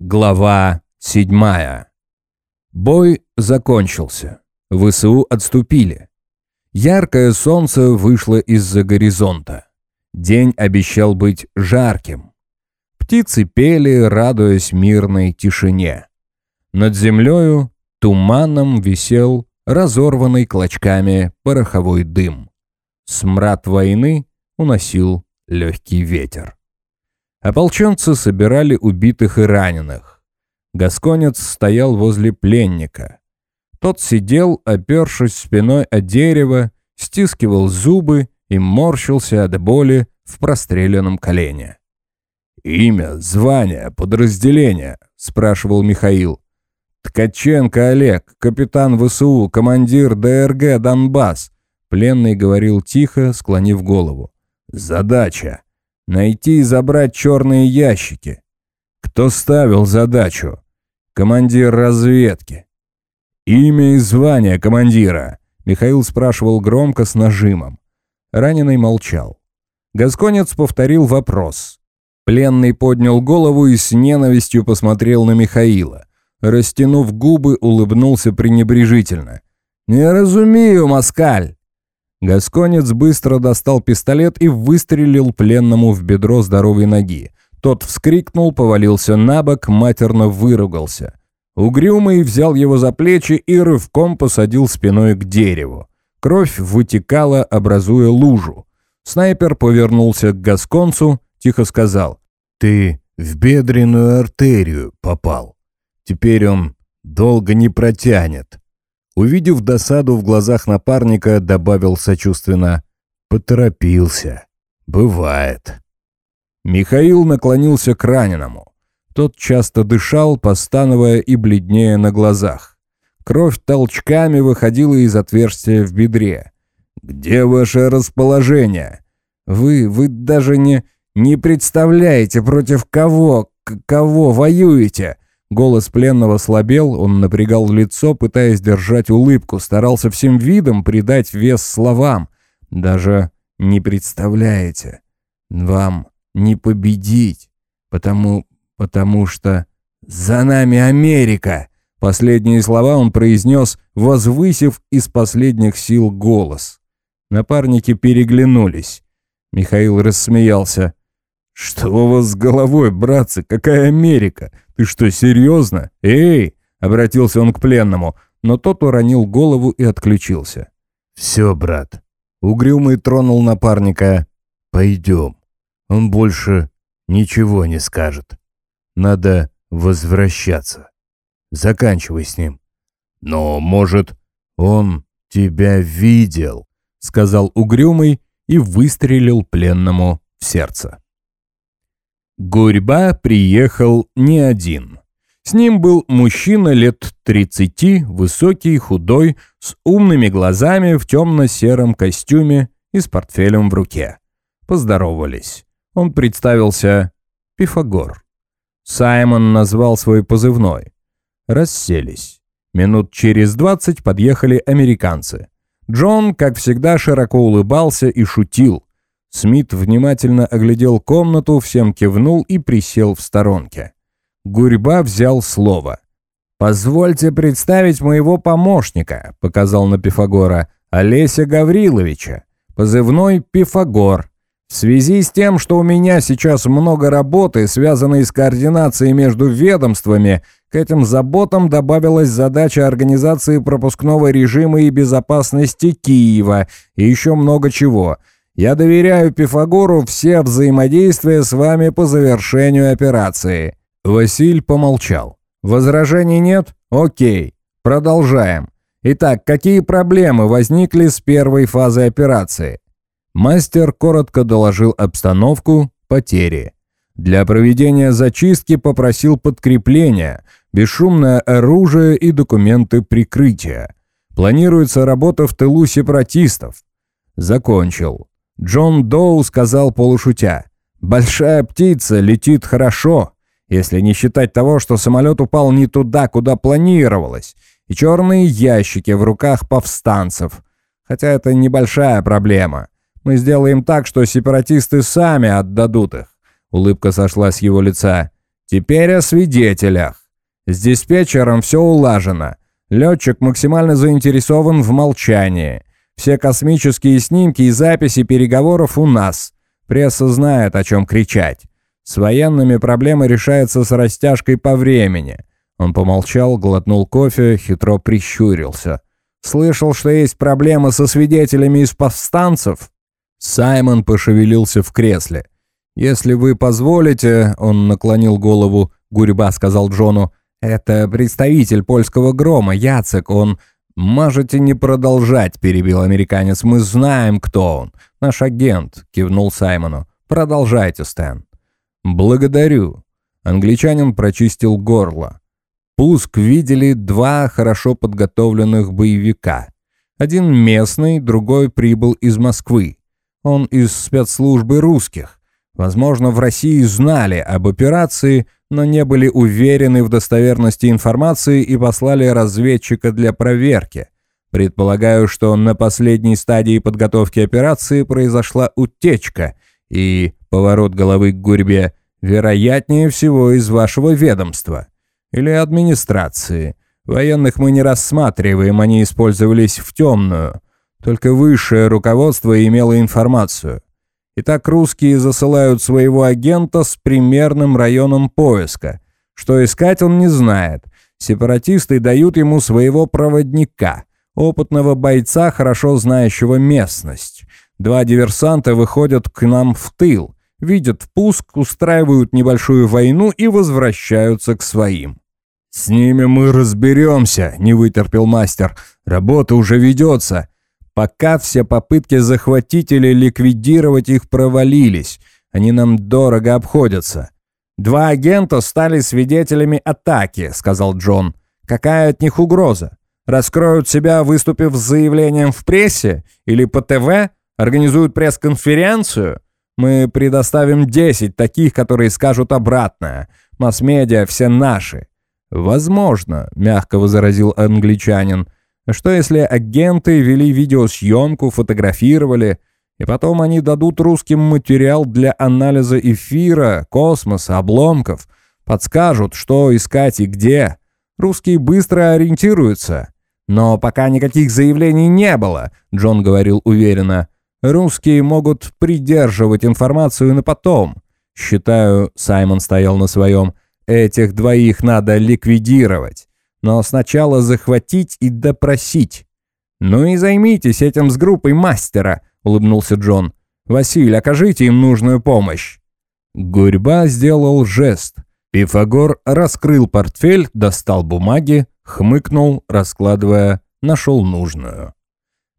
Глава 7. Бой закончился. ВСУ отступили. Яркое солнце вышло из-за горизонта. День обещал быть жарким. Птицы пели, радуясь мирной тишине. Над землею туманом висел разорванный клочками пороховой дым. Смрад войны уносил легкий ветер. Ополченцы собирали убитых и раненых. Гасконец стоял возле пленника. Тот сидел, опершись спиной о дерево, стискивал зубы и морщился от боли в простреленном колене. «Имя, звание, подразделение?» — спрашивал Михаил. «Ткаченко Олег, капитан ВСУ, командир ДРГ «Донбасс», — пленный говорил тихо, склонив голову. «Задача Найти и забрать черные ящики. Кто ставил задачу? Командир разведки. Имя и звание командира. Михаил спрашивал громко с нажимом. Раненый молчал. Гасконец повторил вопрос. Пленный поднял голову и с ненавистью посмотрел на Михаила. Растянув губы, улыбнулся пренебрежительно. «Не разумею, москаль! Гасконец быстро достал пистолет и выстрелил пленному в бедро здоровой ноги. Тот вскрикнул, повалился на бок, матерно выругался. Угрюмый взял его за плечи и рывком посадил спиной к дереву. Кровь вытекала, образуя лужу. Снайпер повернулся к гасконцу, тихо сказал. «Ты в бедренную артерию попал. Теперь он долго не протянет». Увидев досаду в глазах напарника, добавил сочувственно «Поторопился. Бывает». Михаил наклонился к раненому. Тот часто дышал, постановая и бледнее на глазах. Кровь толчками выходила из отверстия в бедре. «Где ваше расположение?» «Вы, вы даже не, не представляете, против кого, кого воюете!» Голос пленного слабел, он напрягал лицо, пытаясь держать улыбку, старался всем видом придать вес словам. Даже не представляете. Вам не победить, потому... потому что... За нами Америка! Последние слова он произнес, возвысив из последних сил голос. Напарники переглянулись. Михаил рассмеялся. «Что у вас с головой, братцы? Какая Америка? Ты что, серьезно? Эй!» — обратился он к пленному, но тот уронил голову и отключился. «Все, брат». Угрюмый тронул напарника. «Пойдем. Он больше ничего не скажет. Надо возвращаться. Заканчивай с ним». «Но, может, он тебя видел», — сказал Угрюмый и выстрелил пленному в сердце. Гурьба приехал не один. С ним был мужчина лет 30, высокий, худой, с умными глазами в темно-сером костюме и с портфелем в руке. Поздоровались. Он представился Пифагор. Саймон назвал свой позывной. Расселись. Минут через двадцать подъехали американцы. Джон, как всегда, широко улыбался и шутил. Смит внимательно оглядел комнату, всем кивнул и присел в сторонке. Гурьба взял слово. «Позвольте представить моего помощника», — показал на Пифагора, Олеся Гавриловича. Позывной «Пифагор». В связи с тем, что у меня сейчас много работы, связанной с координацией между ведомствами, к этим заботам добавилась задача организации пропускного режима и безопасности Киева и еще много чего — я доверяю Пифагору все взаимодействия с вами по завершению операции». Василь помолчал. «Возражений нет? Окей. Продолжаем. Итак, какие проблемы возникли с первой фазы операции?» Мастер коротко доложил обстановку, потери. Для проведения зачистки попросил подкрепления, бесшумное оружие и документы прикрытия. Планируется работа в тылу сепаратистов. Закончил. Джон Доу сказал полушутя. «Большая птица летит хорошо, если не считать того, что самолет упал не туда, куда планировалось, и черные ящики в руках повстанцев. Хотя это небольшая проблема. Мы сделаем так, что сепаратисты сами отдадут их». Улыбка сошла с его лица. Теперь о свидетелях. С диспетчером все улажено. Летчик максимально заинтересован в молчании. Все космические снимки и записи переговоров у нас. Пресса знает, о чем кричать. С военными проблемы решается с растяжкой по времени. Он помолчал, глотнул кофе, хитро прищурился. «Слышал, что есть проблемы со свидетелями из повстанцев?» Саймон пошевелился в кресле. «Если вы позволите», — он наклонил голову, Гурьба сказал Джону, «это представитель польского грома, Яцек, он...» «Можете не продолжать», — перебил американец, «мы знаем, кто он. Наш агент», — кивнул Саймону. «Продолжайте, Стэн». «Благодарю». Англичанин прочистил горло. Пуск видели два хорошо подготовленных боевика. Один местный, другой прибыл из Москвы. Он из спецслужбы русских. Возможно, в России знали об операции, но не были уверены в достоверности информации и послали разведчика для проверки. Предполагаю, что на последней стадии подготовки операции произошла утечка, и поворот головы к гурьбе вероятнее всего из вашего ведомства. Или администрации. Военных мы не рассматриваем, они использовались в темную. Только высшее руководство имело информацию. Итак, русские засылают своего агента с примерным районом поиска. Что искать он не знает. Сепаратисты дают ему своего проводника, опытного бойца, хорошо знающего местность. Два диверсанта выходят к нам в тыл, видят пуск, устраивают небольшую войну и возвращаются к своим. «С ними мы разберемся», — не вытерпел мастер. «Работа уже ведется. Пока все попытки захватить или ликвидировать их провалились. Они нам дорого обходятся». «Два агента стали свидетелями атаки», — сказал Джон. «Какая от них угроза? Раскроют себя, выступив с заявлением в прессе? Или по ТВ? Организуют пресс-конференцию? Мы предоставим 10 таких, которые скажут обратное. Масс-медиа все наши. «Возможно», — мягко возразил англичанин. «Что если агенты вели видеосъемку, фотографировали, и потом они дадут русским материал для анализа эфира, космоса, обломков, подскажут, что искать и где? Русские быстро ориентируются». «Но пока никаких заявлений не было», — Джон говорил уверенно. «Русские могут придерживать информацию на потом». Считаю, Саймон стоял на своем, — Этих двоих надо ликвидировать, но сначала захватить и допросить. «Ну и займитесь этим с группой мастера», — улыбнулся Джон. «Василь, окажите им нужную помощь». Гурьба сделал жест. Пифагор раскрыл портфель, достал бумаги, хмыкнул, раскладывая, нашел нужную.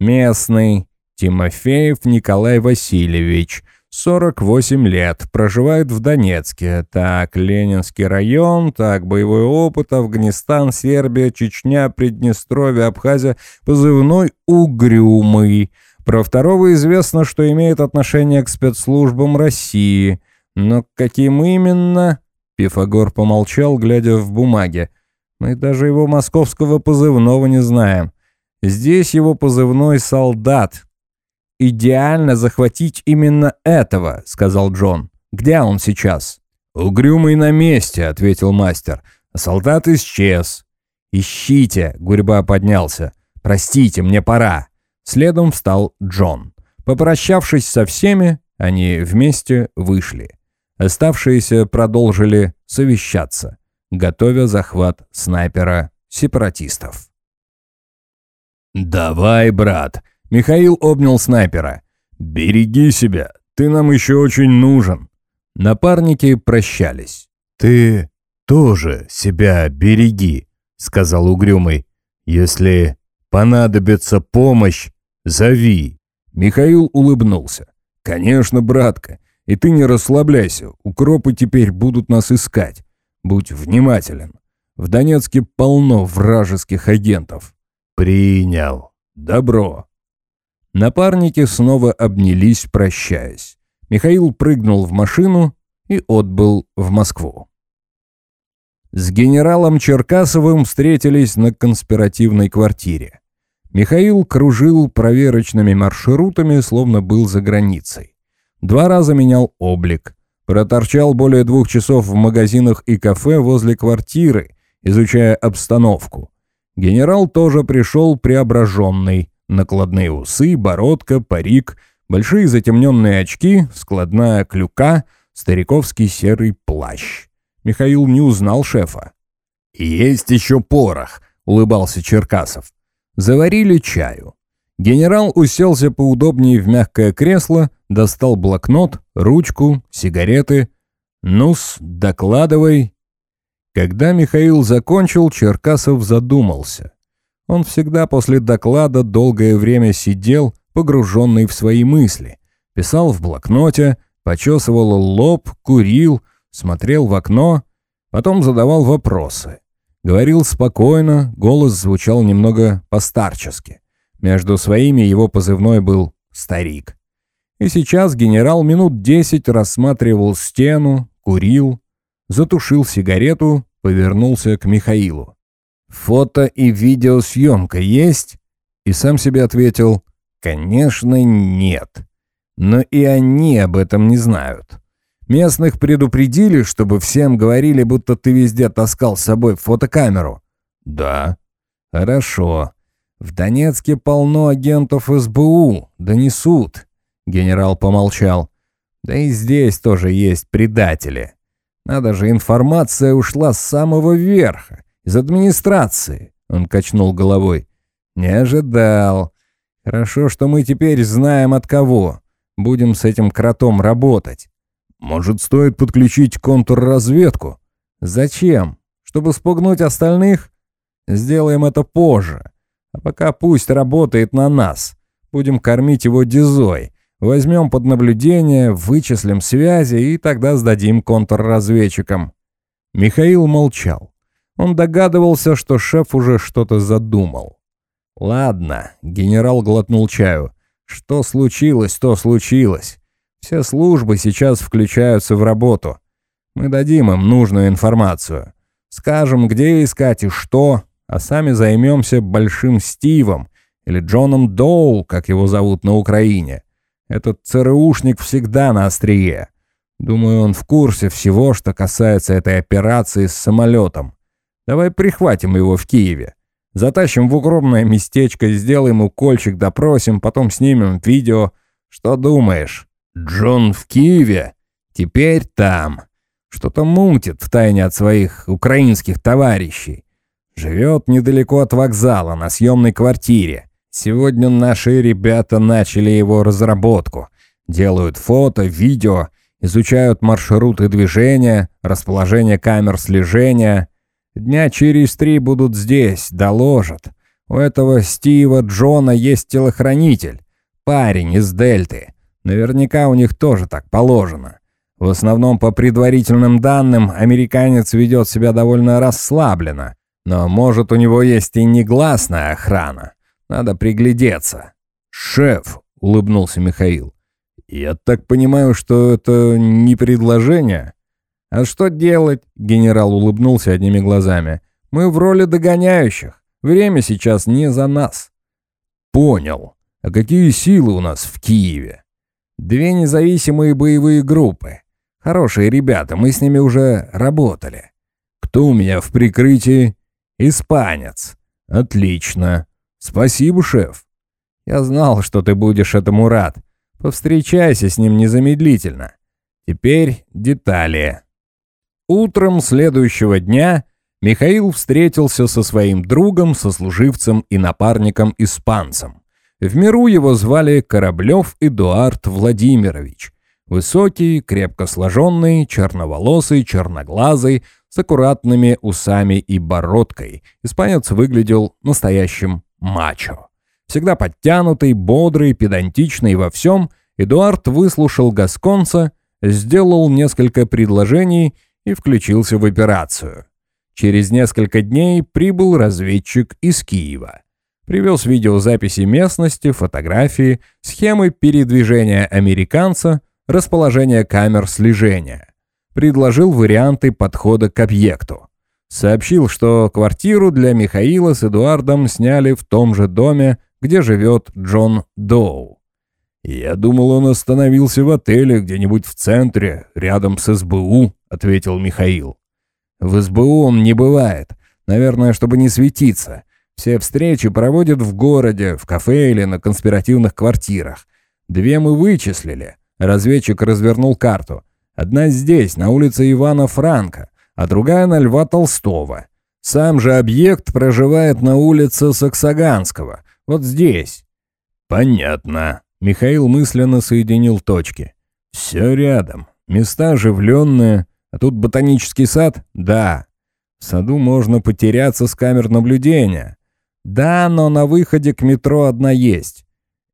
«Местный. Тимофеев Николай Васильевич. 48 лет, проживает в Донецке. Так, Ленинский район, так, боевой опыт, Афганистан, Сербия, Чечня, Приднестровье, Абхазия, позывной «Угрюмый». Про второго известно, что имеет отношение к спецслужбам России. Но каким именно? Пифагор помолчал, глядя в бумаге. Мы даже его московского позывного не знаем. Здесь его позывной «Солдат», «Идеально захватить именно этого», — сказал Джон. «Где он сейчас?» «Угрюмый на месте», — ответил мастер. «Солдат исчез». «Ищите», — Гурьба поднялся. «Простите, мне пора». Следом встал Джон. Попрощавшись со всеми, они вместе вышли. Оставшиеся продолжили совещаться, готовя захват снайпера сепаратистов. «Давай, брат», Михаил обнял снайпера. «Береги себя, ты нам еще очень нужен». Напарники прощались. «Ты тоже себя береги», — сказал Угрюмый. «Если понадобится помощь, зови». Михаил улыбнулся. «Конечно, братка. И ты не расслабляйся. Укропы теперь будут нас искать. Будь внимателен. В Донецке полно вражеских агентов». «Принял». «Добро». Напарники снова обнялись, прощаясь. Михаил прыгнул в машину и отбыл в Москву. С генералом Черкасовым встретились на конспиративной квартире. Михаил кружил проверочными маршрутами, словно был за границей. Два раза менял облик. Проторчал более двух часов в магазинах и кафе возле квартиры, изучая обстановку. Генерал тоже пришел преображенный. Накладные усы, бородка, парик, большие затемненные очки, складная клюка, стариковский серый плащ. Михаил не узнал шефа. «Есть еще порох», — улыбался Черкасов. Заварили чаю. Генерал уселся поудобнее в мягкое кресло, достал блокнот, ручку, сигареты. «Ну-с, докладывай». Когда Михаил закончил, Черкасов задумался. Он всегда после доклада долгое время сидел, погруженный в свои мысли. Писал в блокноте, почесывал лоб, курил, смотрел в окно, потом задавал вопросы. Говорил спокойно, голос звучал немного постарчески. Между своими его позывной был «старик». И сейчас генерал минут десять рассматривал стену, курил, затушил сигарету, повернулся к Михаилу. «Фото и видеосъемка есть?» И сам себе ответил «Конечно, нет. Но и они об этом не знают. Местных предупредили, чтобы всем говорили, будто ты везде таскал с собой фотокамеру?» «Да». «Хорошо. В Донецке полно агентов СБУ. Донесут». Генерал помолчал. «Да и здесь тоже есть предатели. Надо же, информация ушла с самого верха, из администрации». Он качнул головой. «Не ожидал. Хорошо, что мы теперь знаем от кого. Будем с этим кротом работать». Может, стоит подключить контрразведку? Зачем? Чтобы спугнуть остальных? Сделаем это позже. А пока пусть работает на нас. Будем кормить его дизой. Возьмем под наблюдение, вычислим связи и тогда сдадим контрразведчикам. Михаил молчал. Он догадывался, что шеф уже что-то задумал. «Ладно», — генерал глотнул чаю. «Что случилось, то случилось. Все службы сейчас включаются в работу. Мы дадим им нужную информацию. Скажем, где искать и что, а сами займемся Большим Стивом или Джоном Доул, как его зовут на Украине. Этот ЦРУшник всегда на острие. Думаю, он в курсе всего, что касается этой операции с самолетом. Давай прихватим его в Киеве. Затащим в укромное местечко, сделаем укольчик, допросим, потом снимем видео. Что думаешь? Джон в Киеве? Теперь там. Что-то мутит в тайне от своих украинских товарищей. Живет недалеко от вокзала, на съемной квартире. Сегодня наши ребята начали его разработку. Делают фото, видео, изучают маршруты движения, расположение камер слежения. Дня через три будут здесь, доложат. У этого Стива Джона есть телохранитель. Парень из Дельты. Наверняка у них тоже так положено. В основном, по предварительным данным, американец ведет себя довольно расслабленно. Но, может, у него есть и негласная охрана. Надо приглядеться. «Шеф», — улыбнулся Михаил, — «я так понимаю, что это не предложение?» «А что делать?» — генерал улыбнулся одними глазами. «Мы в роли догоняющих. Время сейчас не за нас». «Понял. А какие силы у нас в Киеве?» Две независимые боевые группы. Хорошие ребята, мы с ними уже работали. Кто у меня в прикрытии? Испанец. Отлично. Спасибо, шеф. Я знал, что ты будешь этому рад. Повстречайся с ним незамедлительно. Теперь детали. Утром следующего дня Михаил встретился со своим другом, сослуживцем и напарником-испанцем. В миру его звали Кораблев Эдуард Владимирович. Высокий, крепко сложенный, черноволосый, черноглазый, с аккуратными усами и бородкой. Испанец выглядел настоящим мачо. Всегда подтянутый, бодрый, педантичный во всем, Эдуард выслушал гасконца, сделал несколько предложений и включился в операцию. Через несколько дней прибыл разведчик из Киева. Привез видеозаписи местности, фотографии, схемы передвижения американца, расположение камер слежения. Предложил варианты подхода к объекту. Сообщил, что квартиру для Михаила с Эдуардом сняли в том же доме, где живет Джон Доу. «Я думал, он остановился в отеле где-нибудь в центре, рядом с СБУ», — ответил Михаил. «В СБУ он не бывает. Наверное, чтобы не светиться. Все встречи проводят в городе, в кафе или на конспиративных квартирах. Две мы вычислили. Разведчик развернул карту. Одна здесь, на улице Ивана Франка, а другая на Льва Толстого. Сам же объект проживает на улице Саксаганского, вот здесь. Понятно. Михаил мысленно соединил точки. Все рядом. Места оживленные. А тут ботанический сад? Да. В саду можно потеряться с камер наблюдения. Да, но на выходе к метро одна есть.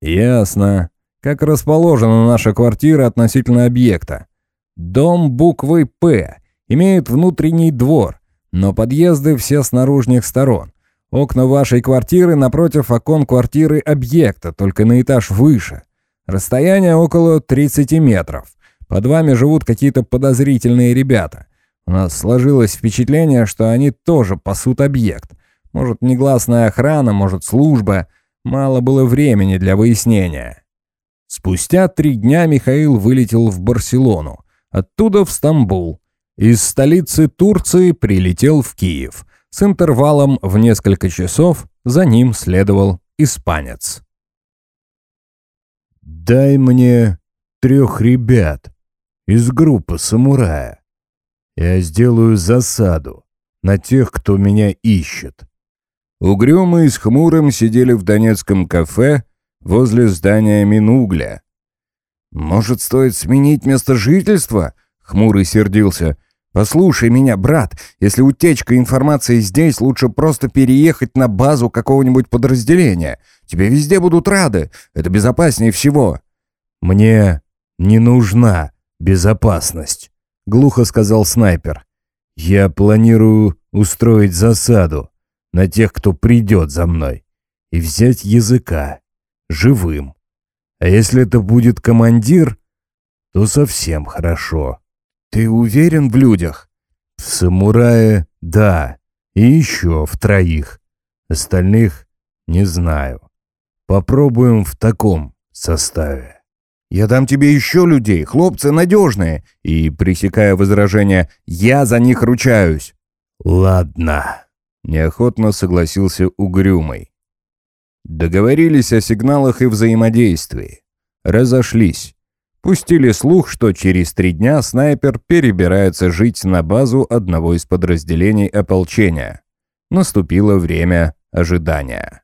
Ясно. Как расположена наша квартира относительно объекта? Дом буквой «П» имеет внутренний двор, но подъезды все с наружных сторон. Окна вашей квартиры напротив окон квартиры объекта, только на этаж выше. Расстояние около 30 метров. Под вами живут какие-то подозрительные ребята. У нас сложилось впечатление, что они тоже пасут объект. Может, негласная охрана, может, служба. Мало было времени для выяснения. Спустя три дня Михаил вылетел в Барселону, оттуда в Стамбул. Из столицы Турции прилетел в Киев. С интервалом в несколько часов за ним следовал испанец. «Дай мне трех ребят из группы «Самурая». Я сделаю засаду на тех, кто меня ищет». Угрюмый с хмурым сидели в донецком кафе, возле здания Минугля. «Может, стоит сменить место жительства?» — хмурый сердился. «Послушай меня, брат, если утечка информации здесь, лучше просто переехать на базу какого-нибудь подразделения. Тебе везде будут рады, это безопаснее всего». «Мне не нужна безопасность», — глухо сказал снайпер. «Я планирую устроить засаду на тех, кто придет за мной, и взять языка живым. А если это будет командир, то совсем хорошо. Ты уверен в людях? В самурае — да. И еще в троих. Остальных не знаю. Попробуем в таком составе. «Я дам тебе еще людей, хлопцы надежные!» И, пресекая возражение, «Я за них ручаюсь!» «Ладно», — неохотно согласился Угрюмый. Договорились о сигналах и взаимодействии. Разошлись. Пустили слух, что через три дня снайпер перебирается жить на базу одного из подразделений ополчения. Наступило время ожидания.